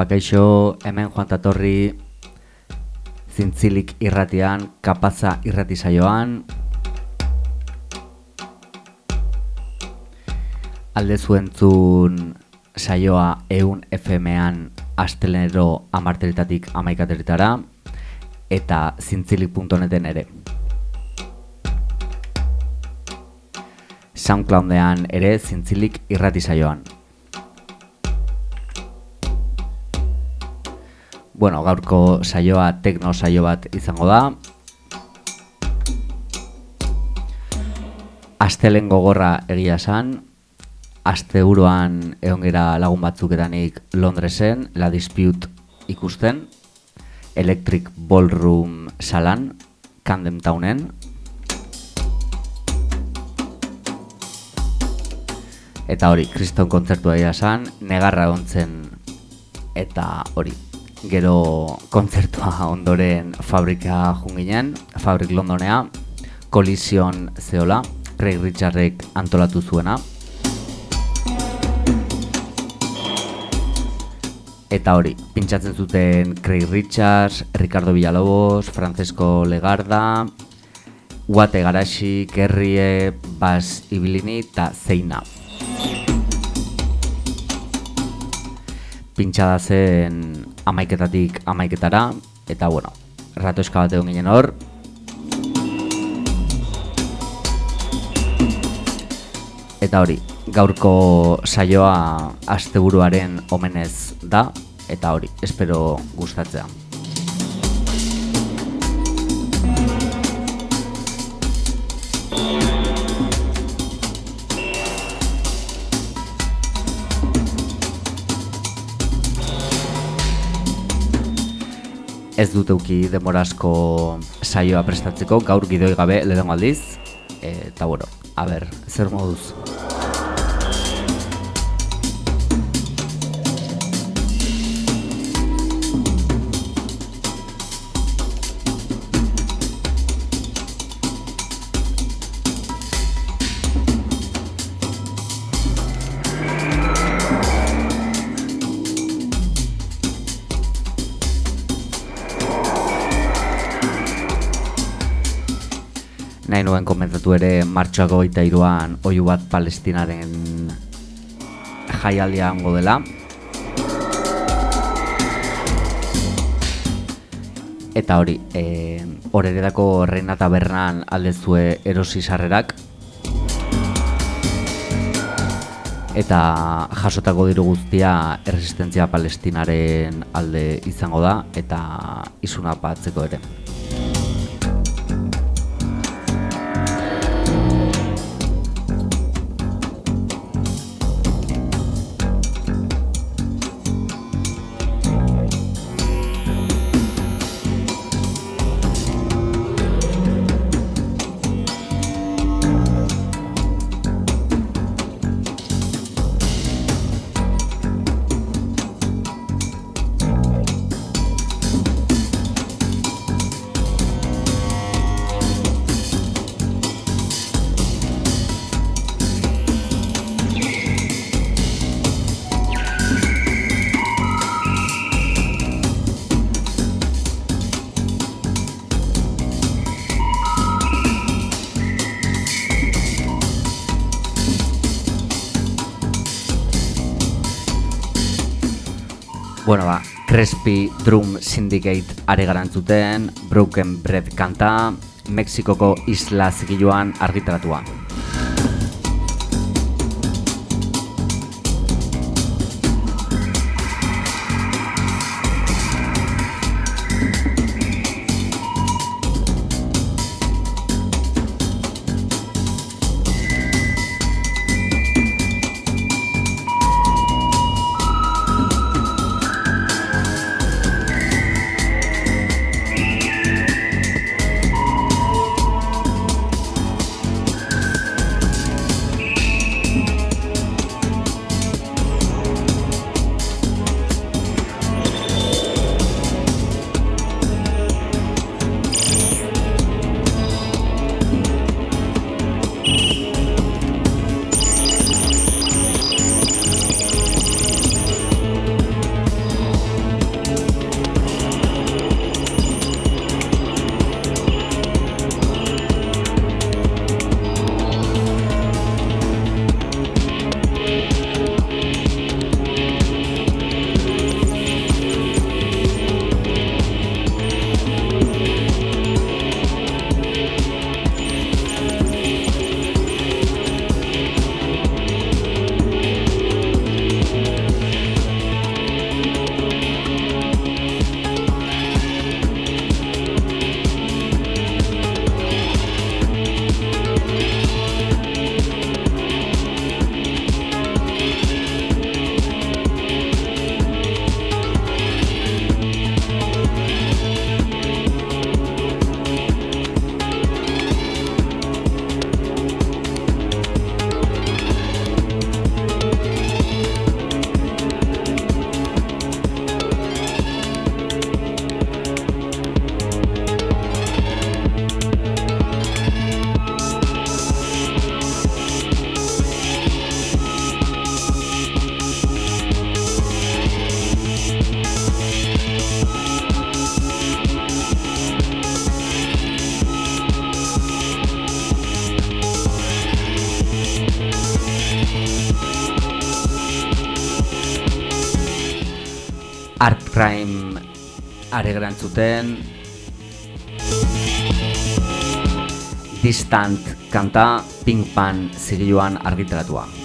Apakaixo hemen joan tatorri zintzilik irratian, kapaza irrati saioan. Alde zuentzun saioa eun FM-an astelenero amarteritatik amaikateritara eta zintzilik.neten ere. Soundcloudean ere zintzilik irrati saioan. Bueno, gaurko saioa tekno saio bat izango da. Astelen gogorra egia esan. Aste buruan egon lagun batzuketanik Londresen, La Dispute ikusten. Electric Ballroom salan, Camden Townen. Eta hori, kriston kontzertua egia esan, negarra ontzen eta hori, gero kontzertua ondoren fabrika junginen, Fabrik Londonea, Collision zeola, Craig Richardek antolatu zuena. Eta hori, pintsatzen zuten Craig Richards, Ricardo Villalobos, Francesco Legarda, Guate Garaxi, Kerrie, Bas Ibilini eta Zeina. Pintxada zen amaiketatik amaiketara, eta bueno, rato eska bat egon ginen hor. Eta hori, gaurko saioa asteburuaren omenez da, eta hori, espero gustatzea. Ez dut euki demorazko saioa prestatzeko, gaur gidoi gabe lehenko aldiz, eta bueno, a ber, zer moduz? Komentatu ere martxoako eta iruan oiu bat palestinaren jaialdia hango dela. Eta hori, e, horeredako reina tabernan aldezue erosi sarrerak. Eta jasotako diru guztia erresistentzia palestinaren alde izango da eta izuna batzeko ere. Drum Syndicate are garantzuten, Broken Bread kanta, Mexikoko isla zigiluan argitaratua. Art Crime are gerantzuten Distant kanta Pink Pan zigiluan argitaratua.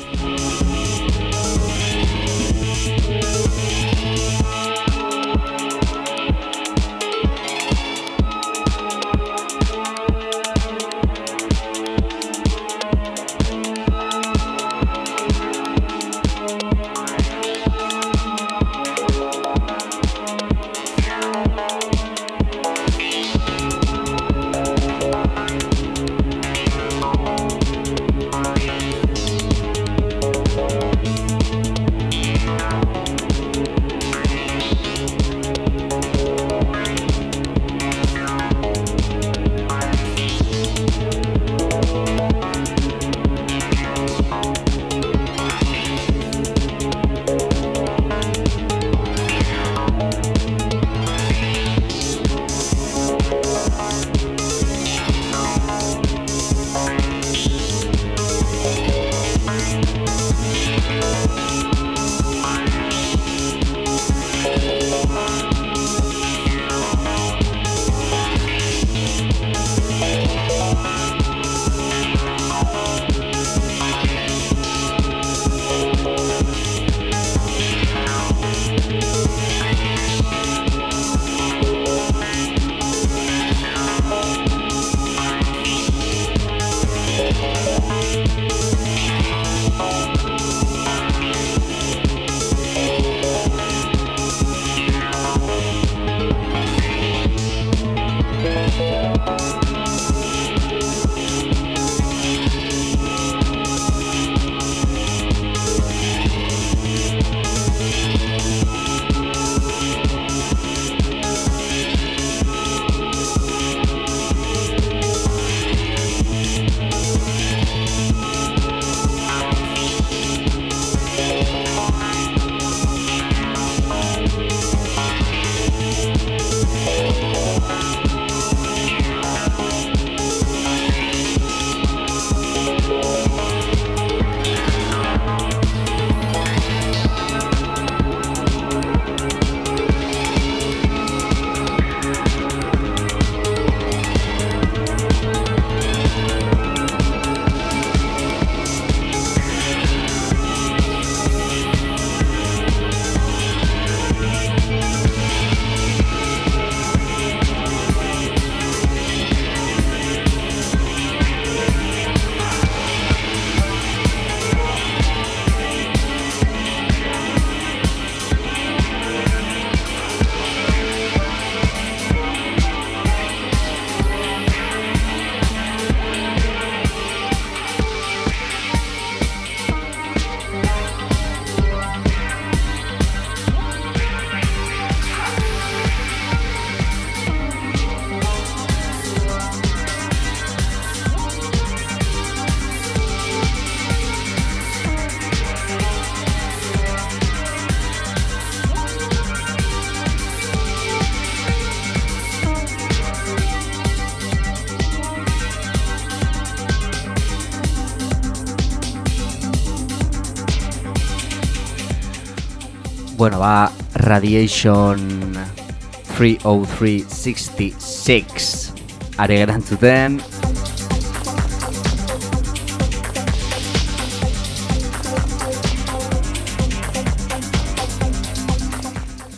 Bueno, ba, Radiation 30366 are gerantzuten.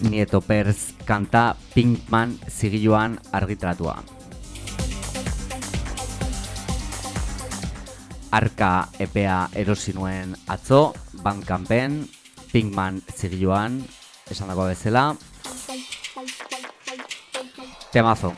Nieto Perz kanta Pinkman zigiluan argitratua. Arka epea erosi nuen atzo, bankanpen, Pinkman zigiluan, esan dago bezala. Temazo.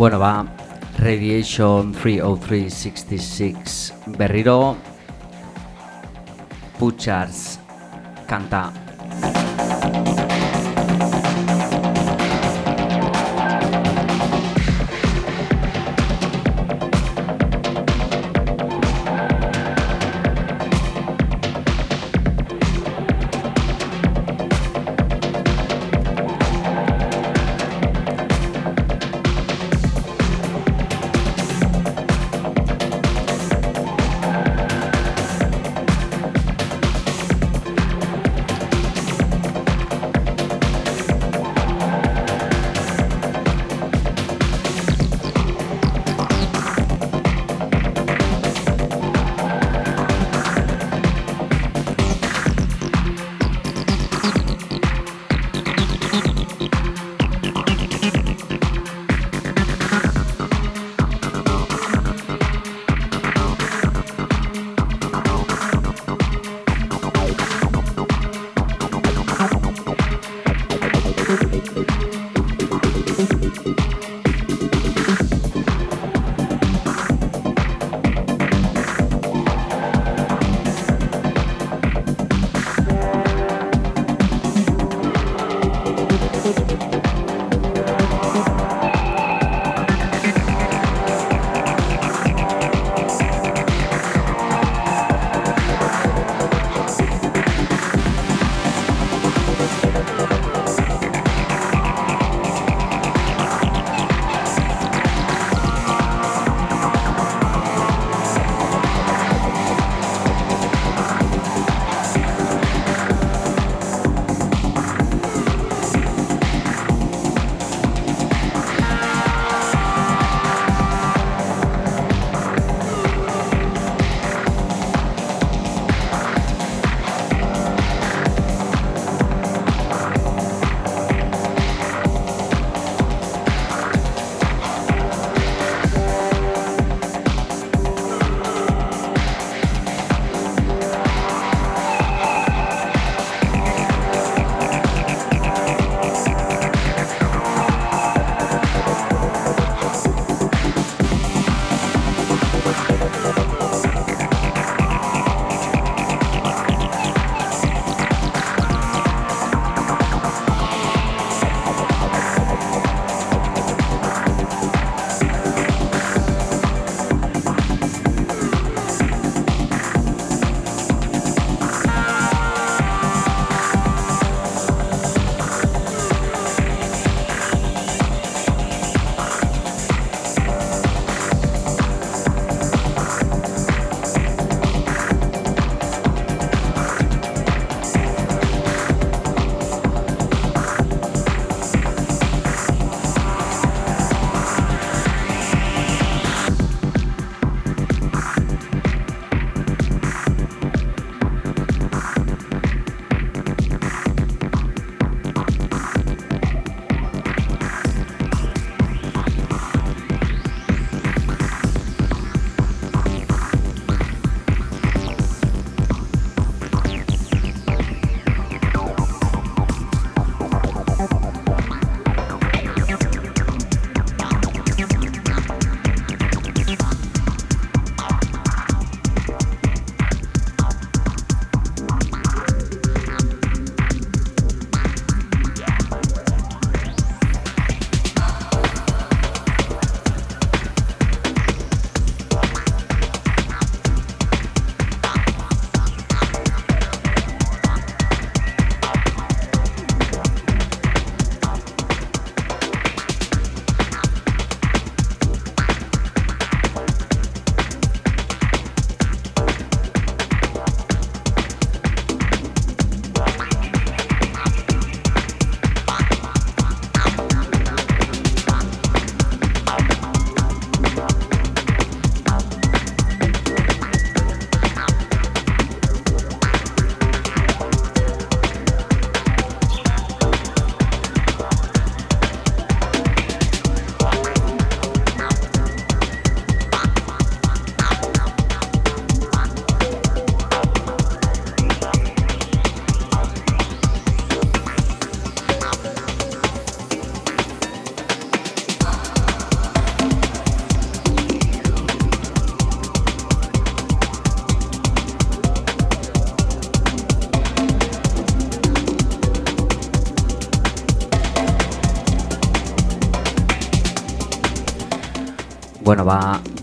Bueno, ba, Radiation 30366 berriro. Puchars kanta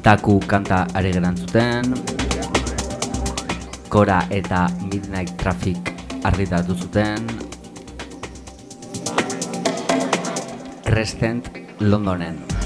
Daku kanta ari gerantzuten, Kora eta Midnight Traffic argitatu zuten, Crescent Londonen.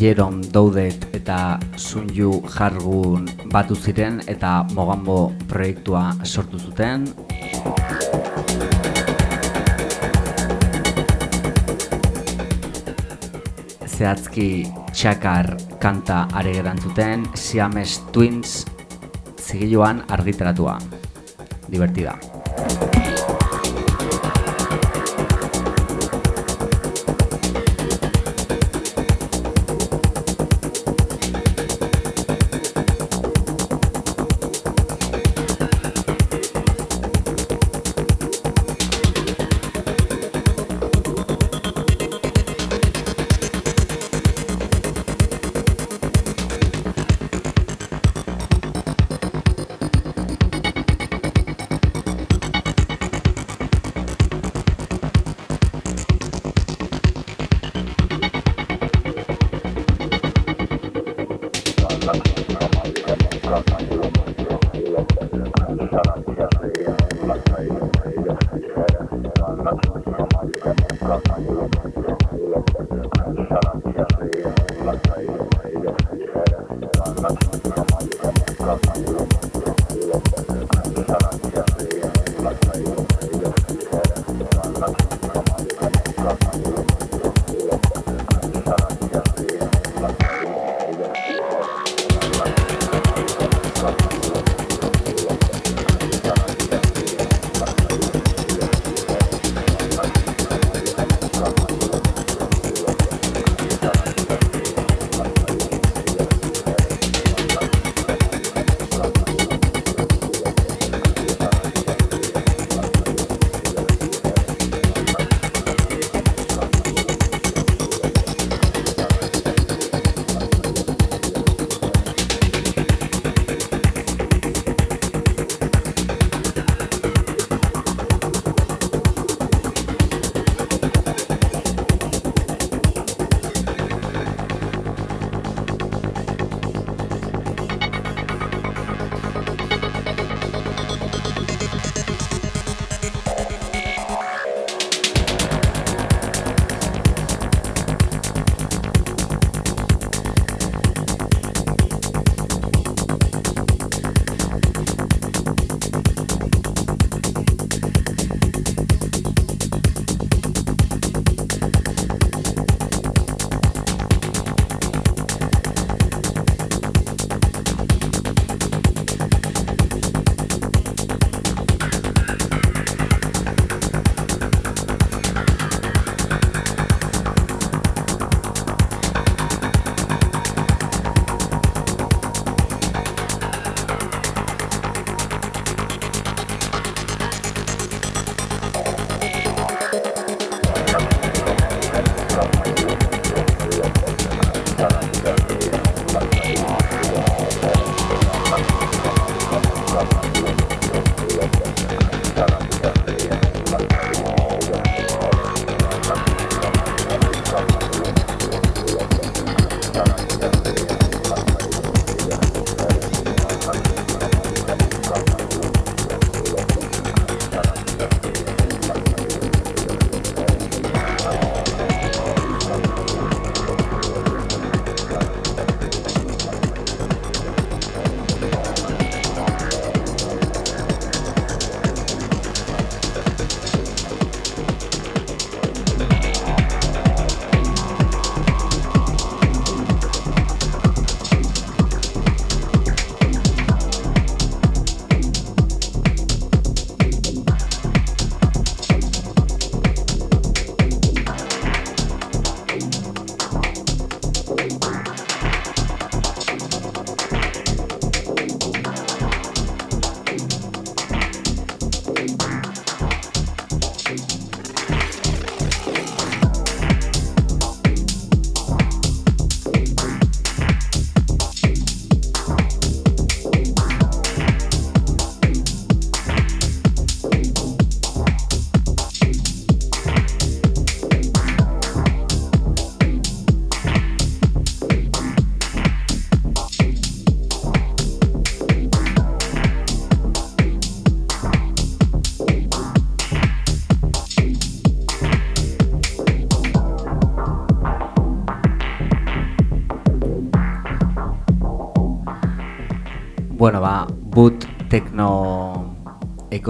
Jeron Doudet eta Sunju Jargun batu ziren eta Mogambo proiektua sortu zuten. Zehatzki txakar kanta are zuten, Siames Twins zigiluan argitaratua. Divertida.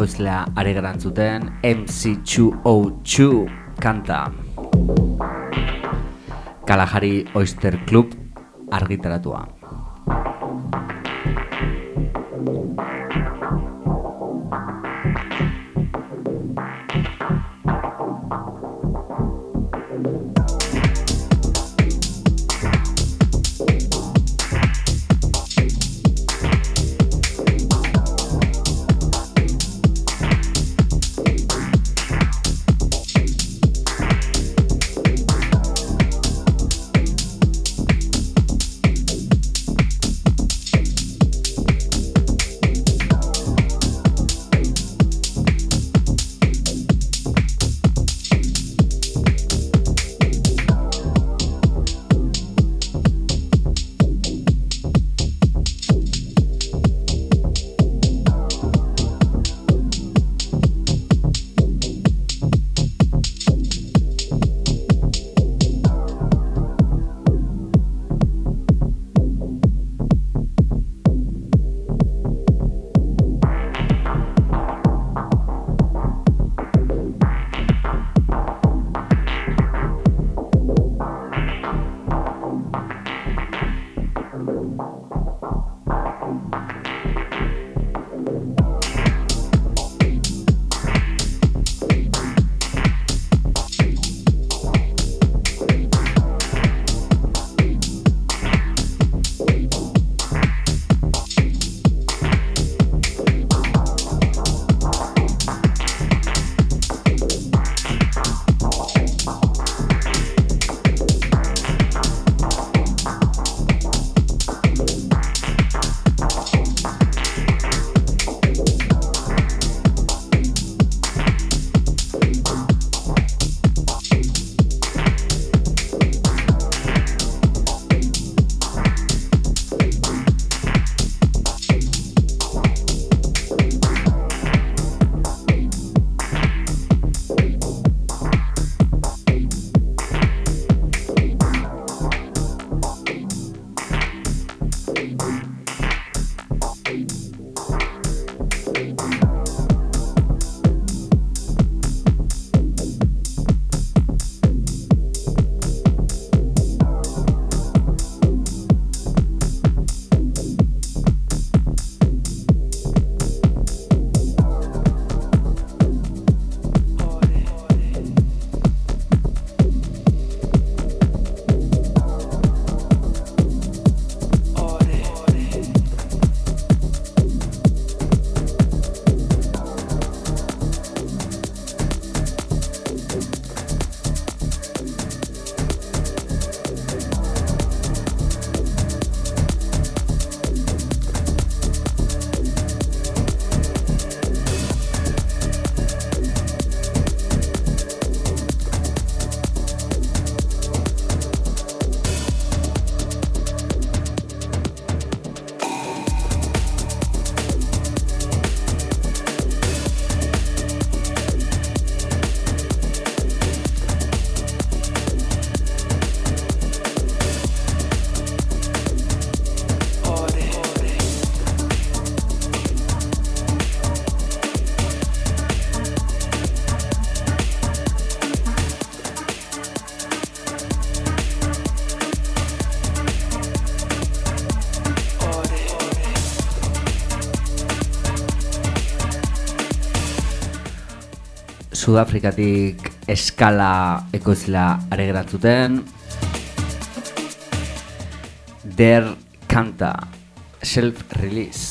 Ekoizlea are garantzuten MC202 kanta Kalahari Oyster Club argitaratua. Sudafrikatik eskala ekoizla aregeratzuten. Der Kanta, self-release.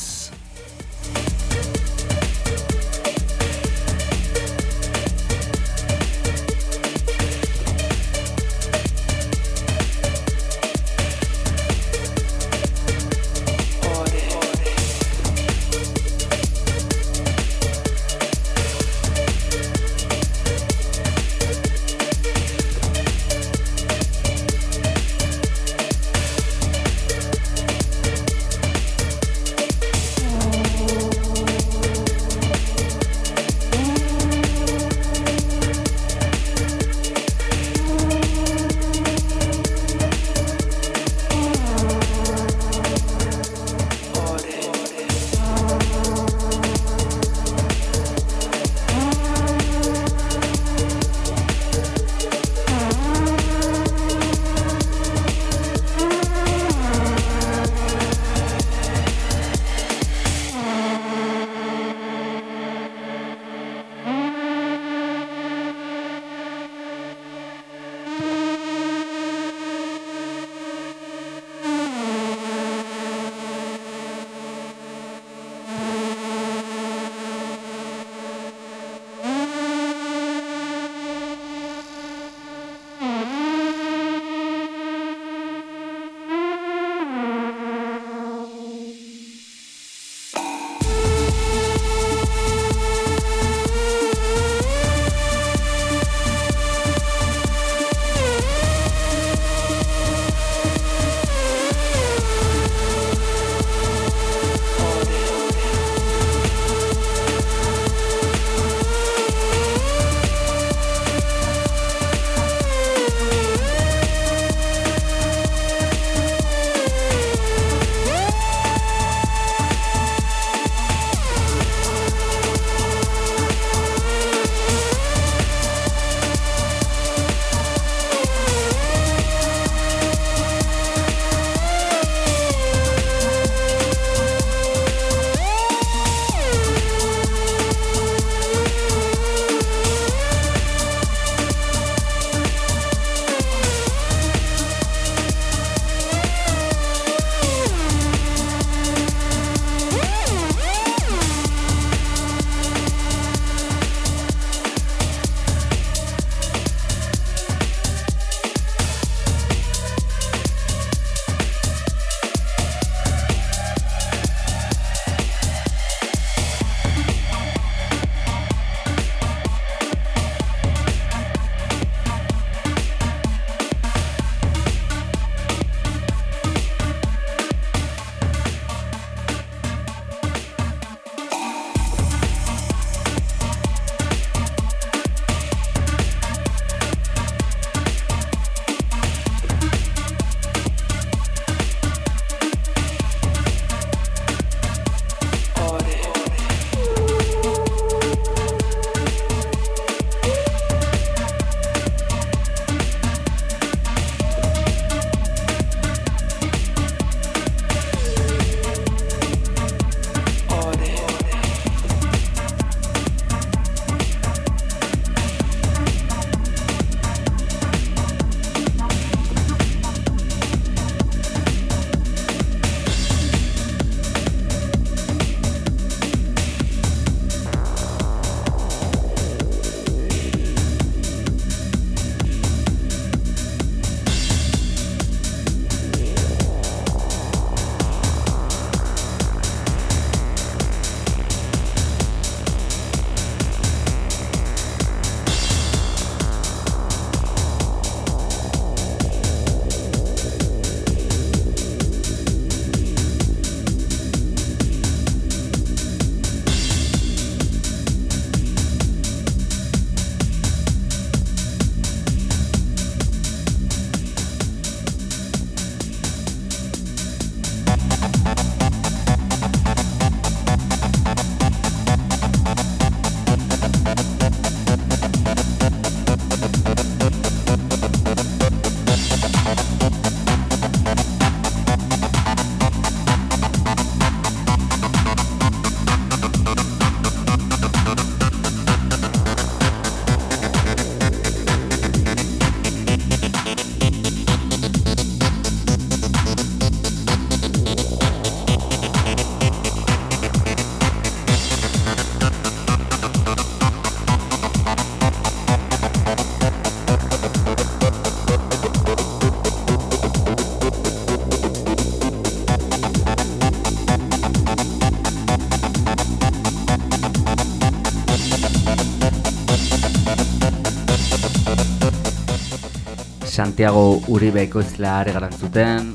Santiago Uribe ekoizlea ere garantzuten.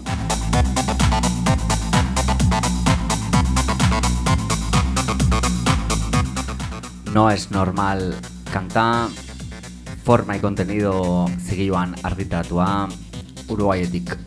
No es normal kanta, forma y contenido zigioan argitaratua, Uruguayetik.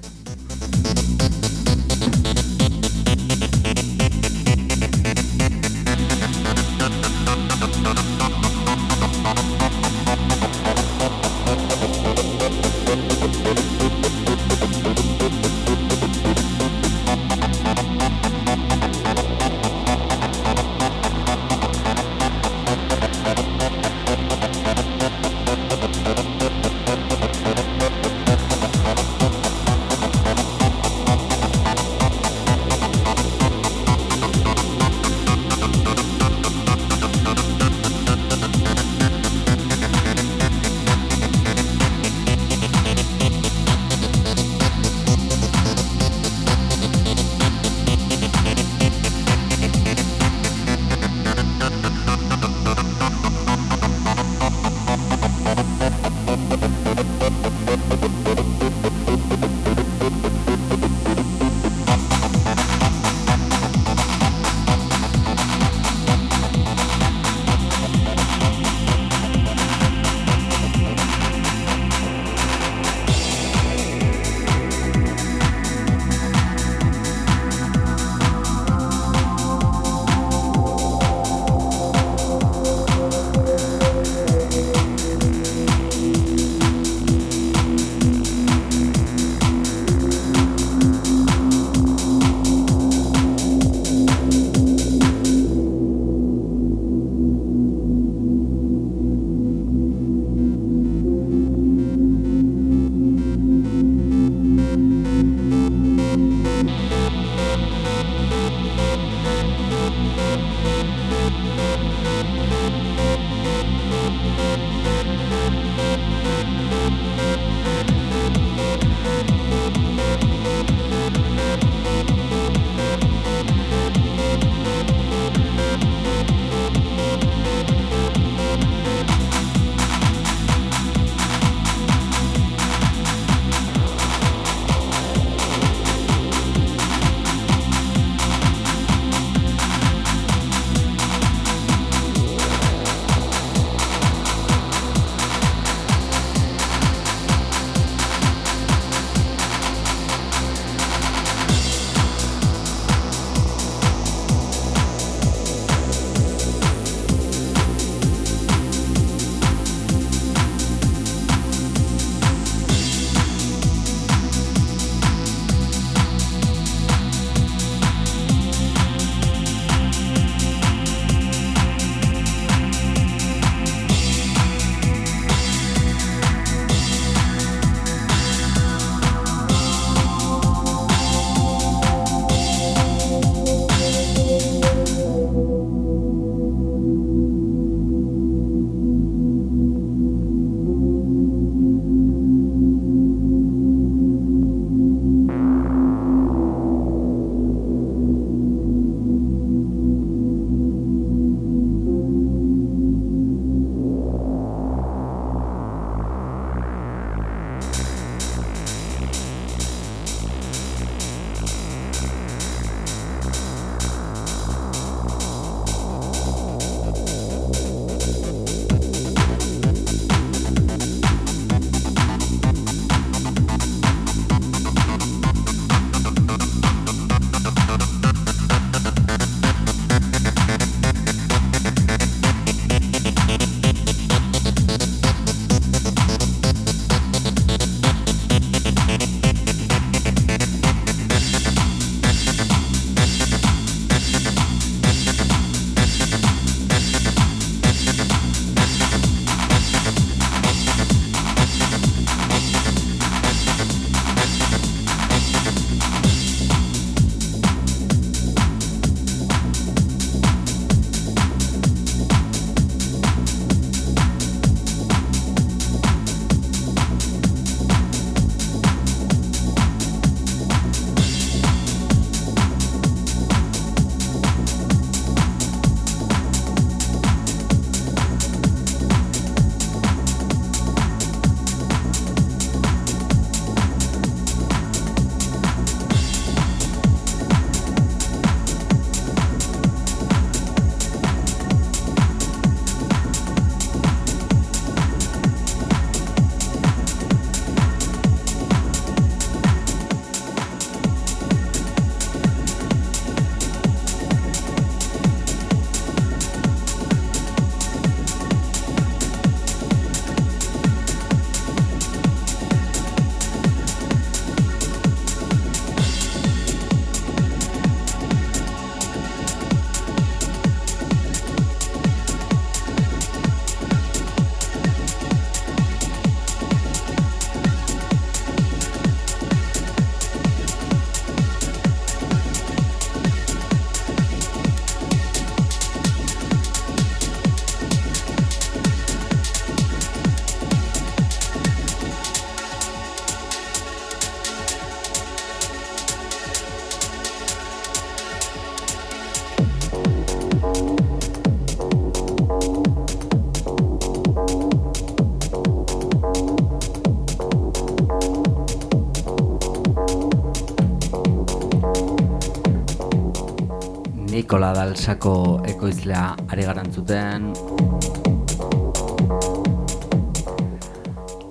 Nikola Dalsako ekoizlea ari garantzuten.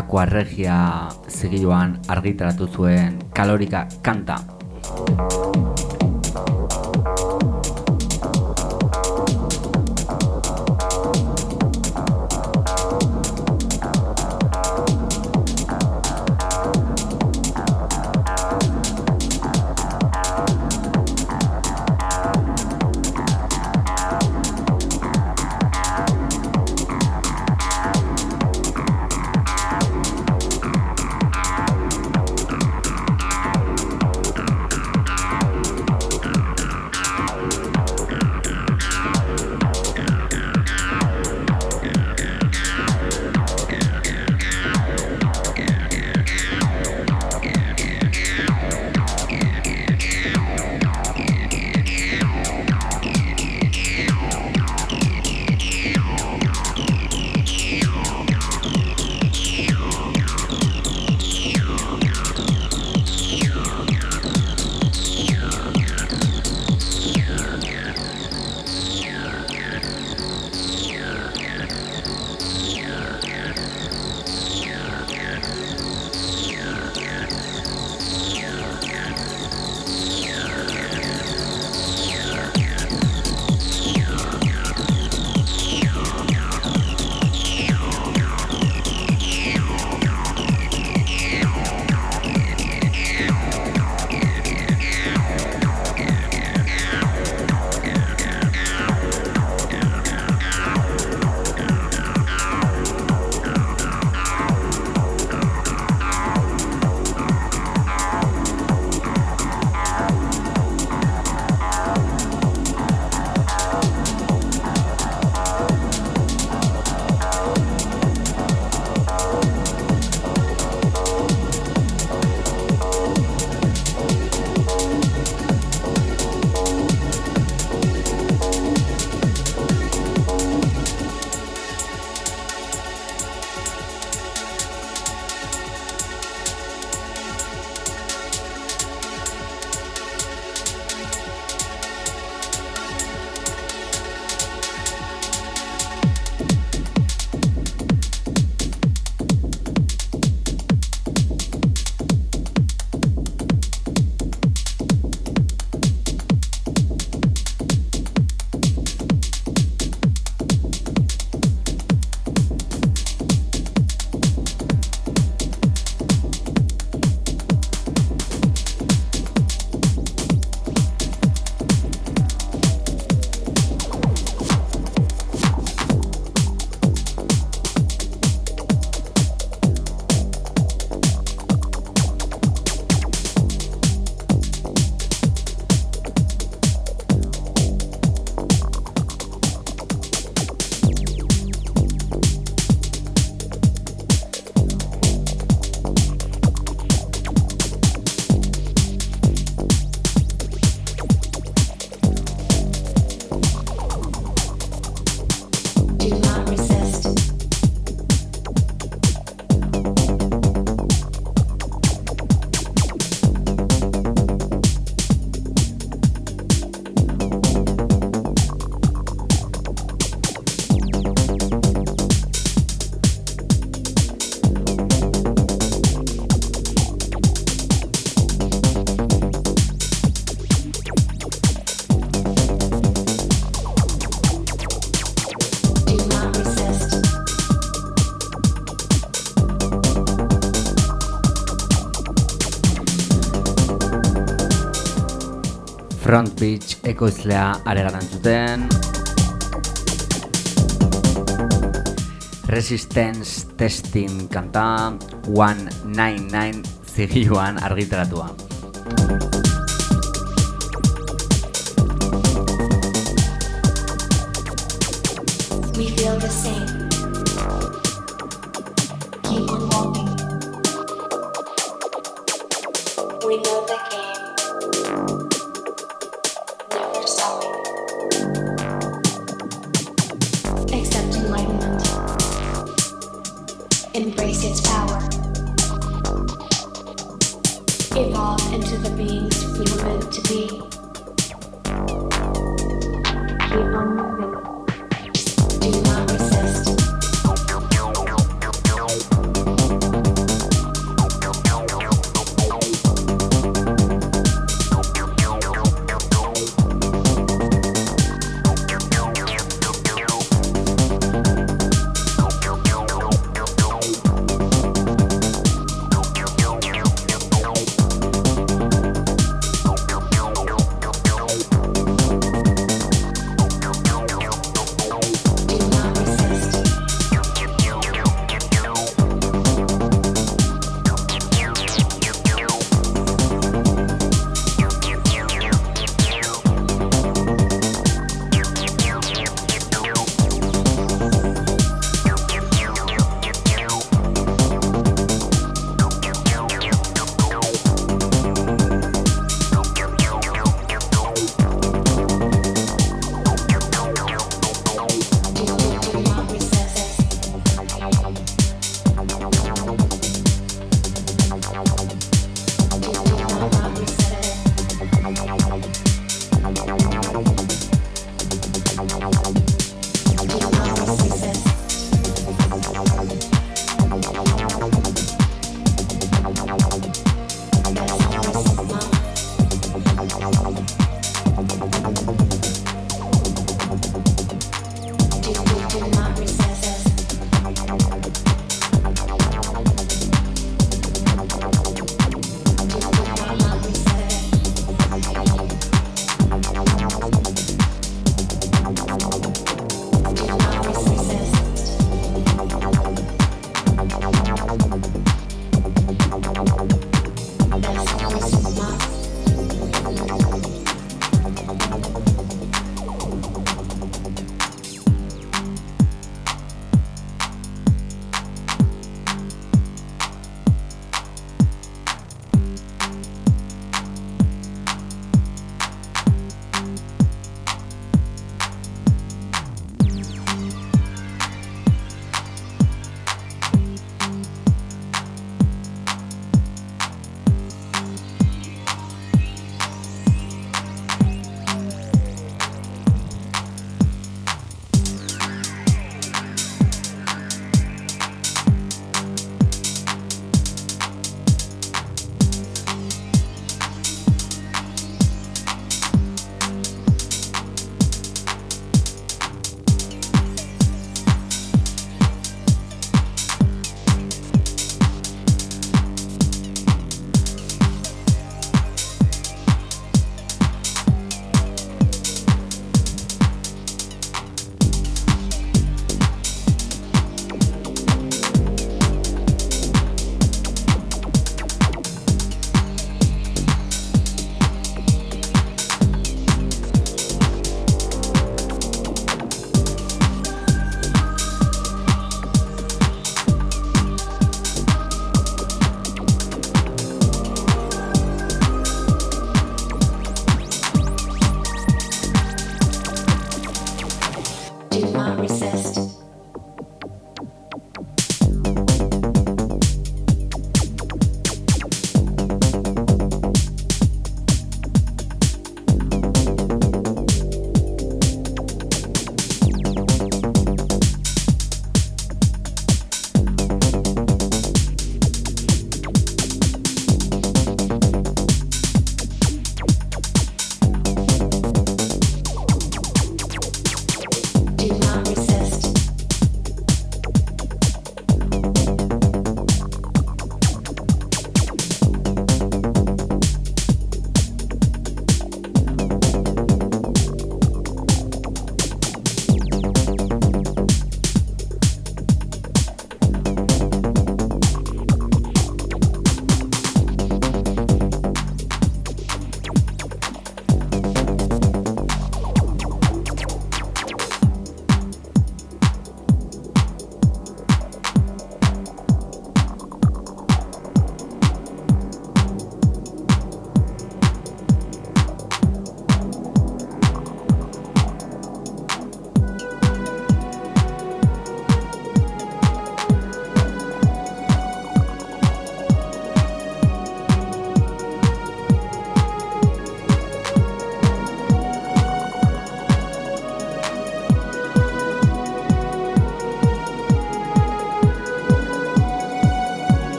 Aquarregia zigiluan argitaratu zuen kalorika kanta Front Beach ekoizlea aregaran zuten. Resistance Testing kanta 199 zigiluan argitaratua. We feel the same.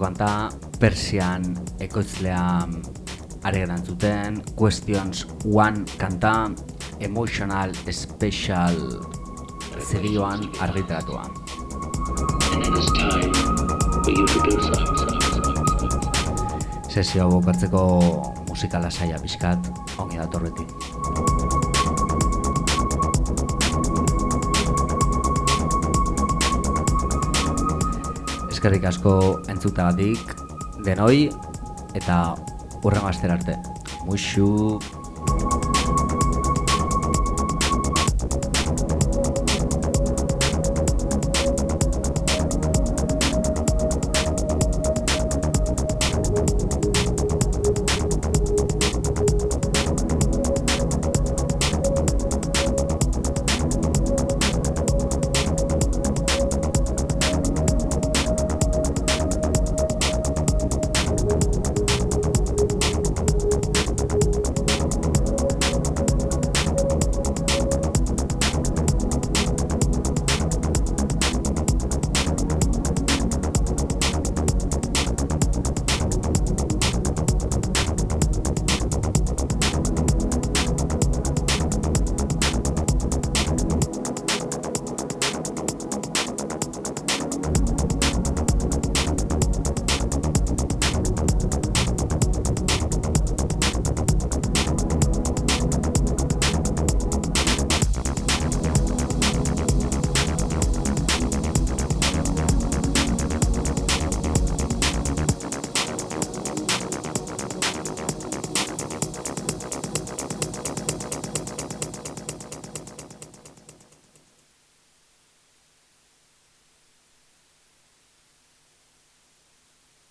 Azkeneko kanta, Persian ekoizlea are zuten, Questions One kanta, Emotional Special zerioan argitaratua. Sesio bukatzeko musikala saia pixkat, ongi datorretik. Eskerrik asko entzutagatik denoi eta urren arte. Muxu!